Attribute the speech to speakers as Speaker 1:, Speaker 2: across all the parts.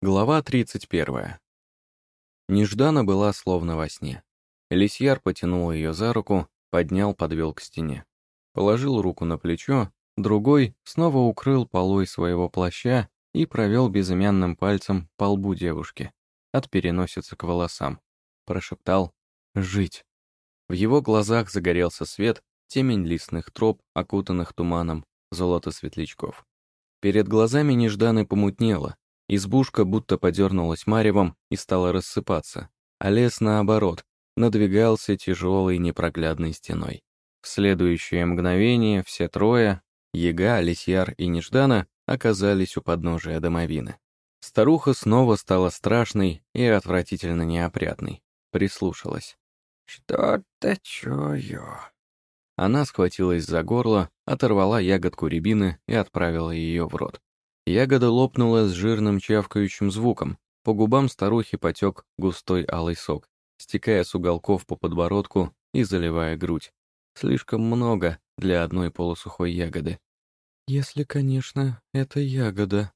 Speaker 1: Глава 31. Неждана была словно во сне. Лисьяр потянул ее за руку, поднял, подвел к стене. Положил руку на плечо, другой снова укрыл полой своего плаща и провел безымянным пальцем по лбу девушки, от переносицы к волосам. Прошептал «Жить». В его глазах загорелся свет, темень листных троп, окутанных туманом, золото светлячков. Перед глазами нежданы помутнело, Избушка будто подернулась маревом и стала рассыпаться, а лес, наоборот, надвигался тяжелой непроглядной стеной. В следующее мгновение все трое, Яга, Лисьяр и Неждана, оказались у подножия домовины. Старуха снова стала страшной и отвратительно неопрятной. Прислушалась.
Speaker 2: «Что-то чую».
Speaker 1: Она схватилась за горло, оторвала ягодку рябины и отправила ее в рот. Ягода лопнула с жирным чавкающим звуком. По губам старухи потек густой алый сок, стекая с уголков по подбородку и заливая грудь. Слишком много для одной полусухой ягоды. «Если, конечно, это ягода».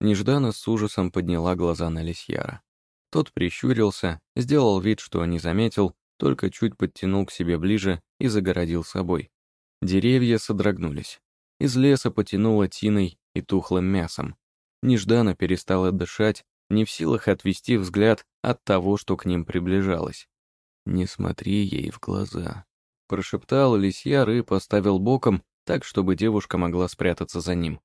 Speaker 1: Нежданно с ужасом подняла глаза на Лисьяра. Тот прищурился, сделал вид, что не заметил, только чуть подтянул к себе ближе и загородил собой. Деревья содрогнулись. Из леса потянуло тиной и тухлым мясом. Нежданно перестала дышать, не в силах отвести взгляд от того, что к ним приближалось. «Не смотри ей в глаза», — прошептал лисьяр и поставил боком, так, чтобы девушка могла спрятаться за ним.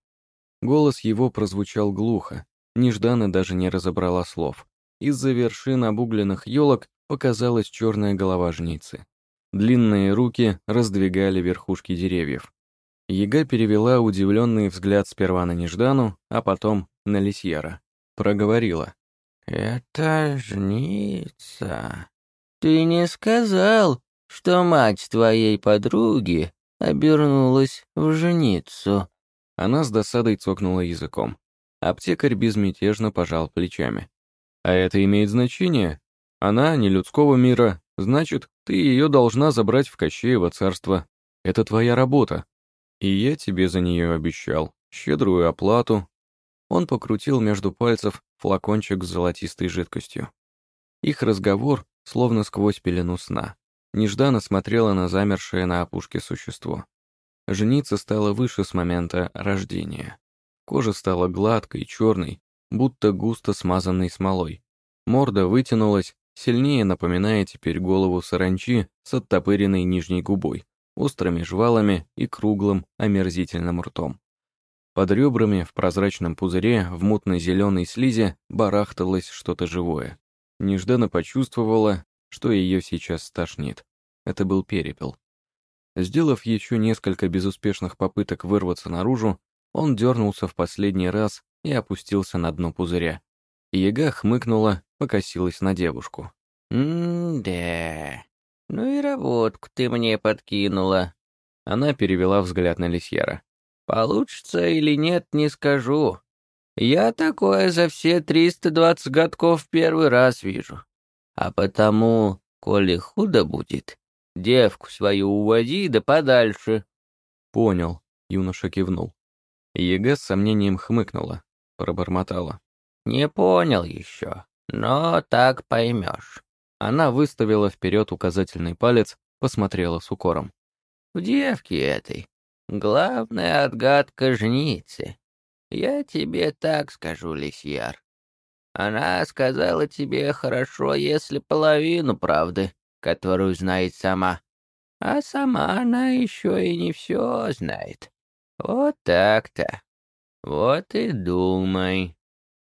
Speaker 1: Голос его прозвучал глухо, Нежданно даже не разобрала слов. Из-за вершин обугленных елок показалась черная голова жницы. Длинные руки раздвигали верхушки деревьев. Яга перевела удивленный взгляд сперва на Неждану, а потом на Лисьера. Проговорила.
Speaker 2: «Это жница. Ты не сказал, что мать твоей подруги обернулась в жницу?»
Speaker 1: Она с досадой цокнула языком. Аптекарь безмятежно пожал плечами. «А это имеет значение? Она не людского мира, значит, ты ее должна забрать в Кощеево царство. Это твоя работа, и я тебе за нее обещал. Щедрую оплату. Он покрутил между пальцев флакончик с золотистой жидкостью. Их разговор словно сквозь пелену сна. Нежданно смотрела на замершее на опушке существо. Женица стала выше с момента рождения. Кожа стала гладкой, черной, будто густо смазанной смолой. Морда вытянулась, сильнее напоминая теперь голову саранчи с оттопыренной нижней губой острыми жвалами и круглым, омерзительным ртом. Под ребрами в прозрачном пузыре в мутной зеленой слизи барахталось что-то живое. Нежданно почувствовала, что ее сейчас стошнит. Это был перепел. Сделав еще несколько безуспешных попыток вырваться наружу, он дернулся в последний раз и опустился на дно пузыря. Яга хмыкнула, покосилась на девушку.
Speaker 2: «М-да, «Ну и работку ты мне подкинула».
Speaker 1: Она перевела взгляд на Лисьера.
Speaker 2: «Получится или нет, не скажу. Я такое за все 320 годков первый раз вижу. А потому, коли худо будет, девку свою уводи да подальше».
Speaker 1: «Понял», — юноша кивнул. Ега с сомнением хмыкнула, пробормотала.
Speaker 2: «Не понял еще, но так поймешь».
Speaker 1: Она выставила вперед указательный палец, посмотрела с укором.
Speaker 2: «В девке этой главная отгадка жницы. Я тебе так скажу, Лисьяр. Она сказала тебе хорошо, если половину правды, которую знает сама. А сама она еще и не все знает. Вот так-то. Вот и думай».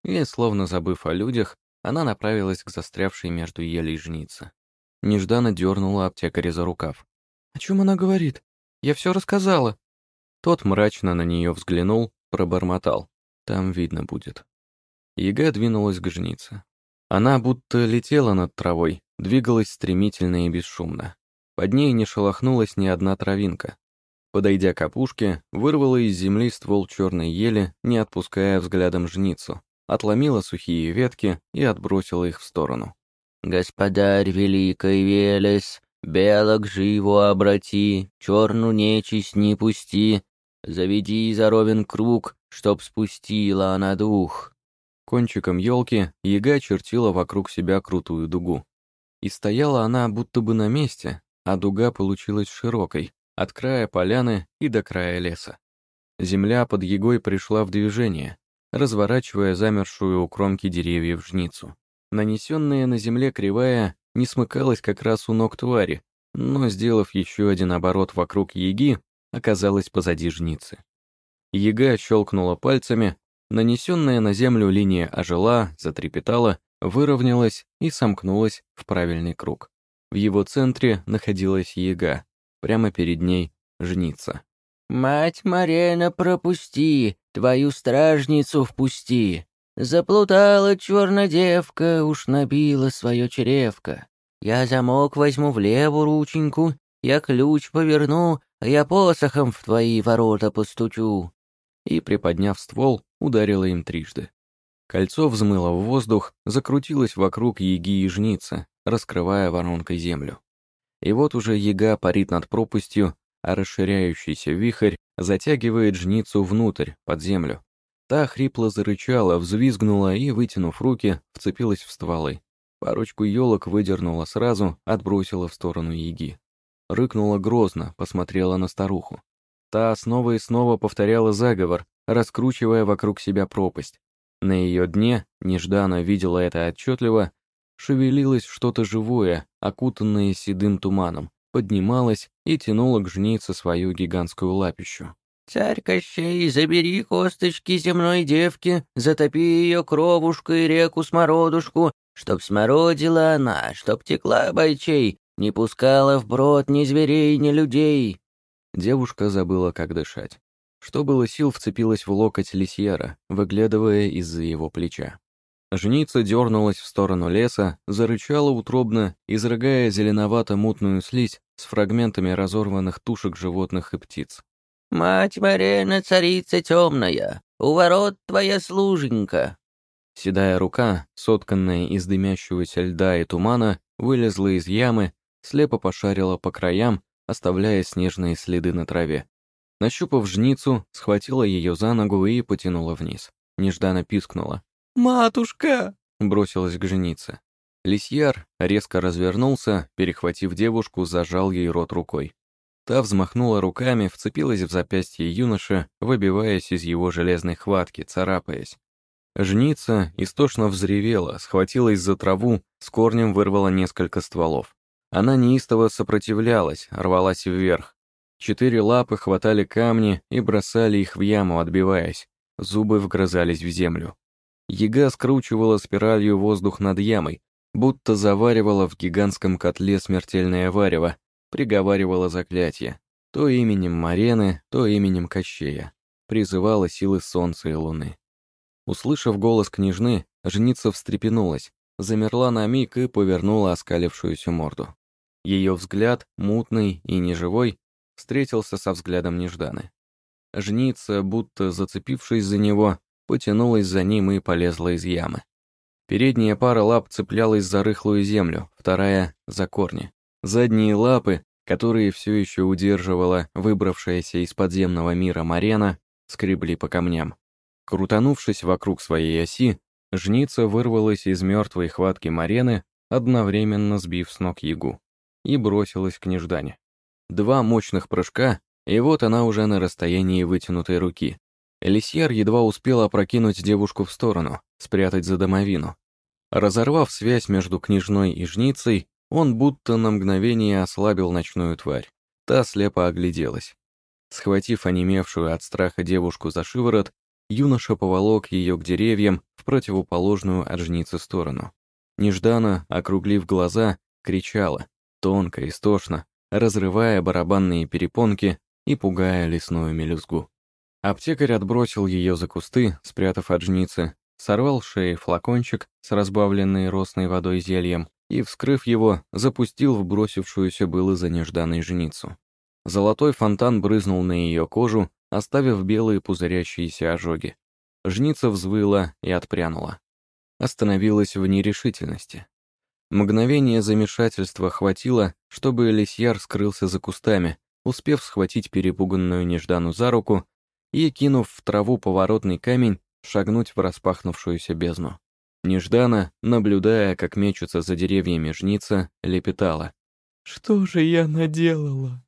Speaker 1: И, словно забыв о людях, она направилась к застрявшей между елей жнице. Нежданно дернула аптекаря за рукав. «О чем она говорит? Я все рассказала». Тот мрачно на нее взглянул, пробормотал. «Там видно будет». Яга двинулась к жнице. Она будто летела над травой, двигалась стремительно и бесшумно. Под ней не шелохнулась ни одна травинка. Подойдя к опушке, вырвала из земли ствол черной ели, не отпуская взглядом жницу, отломила сухие ветки и отбросила их в сторону.
Speaker 2: «Господарь великой Велес, белок живо обрати, черну нечисть не пусти, заведи за ровен круг, чтоб спустила она дух».
Speaker 1: Кончиком елки яга чертила вокруг себя крутую дугу. И стояла она будто бы на месте, а дуга получилась широкой, от края поляны и до края леса. Земля под ягой пришла в движение, разворачивая замершую у кромки деревьев жницу. Нанесенная на земле кривая не смыкалась как раз у ног твари, но, сделав еще один оборот вокруг яги, оказалась позади жницы. Яга щелкнула пальцами, нанесенная на землю линия ожила, затрепетала, выровнялась и сомкнулась в правильный круг. В его центре находилась яга, прямо перед ней — жница.
Speaker 2: «Мать Марена, пропусти, твою стражницу впусти. Заплутала черная девка, уж набила свое чревко. Я замок возьму в левую рученьку, я ключ поверну, а я посохом в твои ворота постучу».
Speaker 1: И, приподняв ствол, ударила им трижды. Кольцо взмыло в воздух, закрутилось вокруг яги и жницы, раскрывая воронкой землю. И вот уже яга парит над пропастью, а расширяющийся вихрь затягивает жницу внутрь, под землю. Та хрипло зарычала, взвизгнула и, вытянув руки, вцепилась в стволы. Парочку елок выдернула сразу, отбросила в сторону яги. Рыкнула грозно, посмотрела на старуху. Та снова и снова повторяла заговор, раскручивая вокруг себя пропасть. На ее дне, нежданно видела это отчетливо, шевелилось что-то живое, окутанное седым туманом, поднималось и тянуло к жнице свою гигантскую лапищу.
Speaker 2: «Царь Кощей, забери косточки земной девки, затопи ее кровушкой реку-смородушку, чтоб смородила она, чтоб текла бойчей, не пускала в брод ни зверей, ни людей».
Speaker 1: Девушка забыла, как дышать. Что было сил, вцепилась в локоть лисьера, выглядывая из-за его плеча. Жница дернулась в сторону леса, зарычала утробно, изрыгая зеленовато-мутную слизь с фрагментами разорванных тушек животных и птиц.
Speaker 2: «Мать Марена, царица темная, у ворот твоя служенька!»
Speaker 1: Седая рука, сотканная из дымящегося льда и тумана, вылезла из ямы, слепо пошарила по краям, оставляя снежные следы на траве. Нащупав жницу, схватила ее за ногу и потянула вниз. Нежданно пискнула. «Матушка!» — бросилась к женице. Лисьяр резко развернулся, перехватив девушку, зажал ей рот рукой. Та взмахнула руками, вцепилась в запястье юноши, выбиваясь из его железной хватки, царапаясь. Жница истошно взревела, схватилась за траву, с корнем вырвала несколько стволов. Она неистово сопротивлялась, рвалась вверх. Четыре лапы хватали камни и бросали их в яму, отбиваясь. Зубы вгрызались в землю. Яга скручивала спиралью воздух над ямой, будто заваривала в гигантском котле смертельное варево, приговаривала заклятие, то именем Марены, то именем Кощея, призывала силы солнца и луны. Услышав голос княжны, женица встрепенулась, замерла на миг и повернула оскалившуюся морду. Ее взгляд, мутный и неживой, встретился со взглядом Нежданы. Жница, будто зацепившись за него, потянулась за ним и полезла из ямы. Передняя пара лап цеплялась за рыхлую землю, вторая — за корни. Задние лапы, которые все еще удерживала выбравшаяся из подземного мира Марена, скребли по камням. Крутанувшись вокруг своей оси, жница вырвалась из мертвой хватки Марены, одновременно сбив с ног ягу, и бросилась к неждане. Два мощных прыжка, и вот она уже на расстоянии вытянутой руки. Элисьер едва успел опрокинуть девушку в сторону, спрятать за домовину. Разорвав связь между княжной и жницей, он будто на мгновение ослабил ночную тварь. Та слепо огляделась. Схватив онемевшую от страха девушку за шиворот, юноша поволок ее к деревьям в противоположную от жницы сторону. Нежданно, округлив глаза, кричала, тонко, истошно, разрывая барабанные перепонки и пугая лесную мелюзгу. Аптекарь отбросил ее за кусты, спрятав от жницы, сорвал шеи флакончик с разбавленной росной водой зельем и, вскрыв его, запустил в бросившуюся было за нежданной жницу. Золотой фонтан брызнул на ее кожу, оставив белые пузырящиеся ожоги. Жница взвыла и отпрянула. Остановилась в нерешительности. Мгновение замешательства хватило, чтобы Элисьяр скрылся за кустами, успев схватить перепуганную Неждану за руку и, кинув в траву поворотный камень, шагнуть в распахнувшуюся бездну. Неждана, наблюдая, как мечутся за деревьями жница, лепетала. «Что же я наделала?»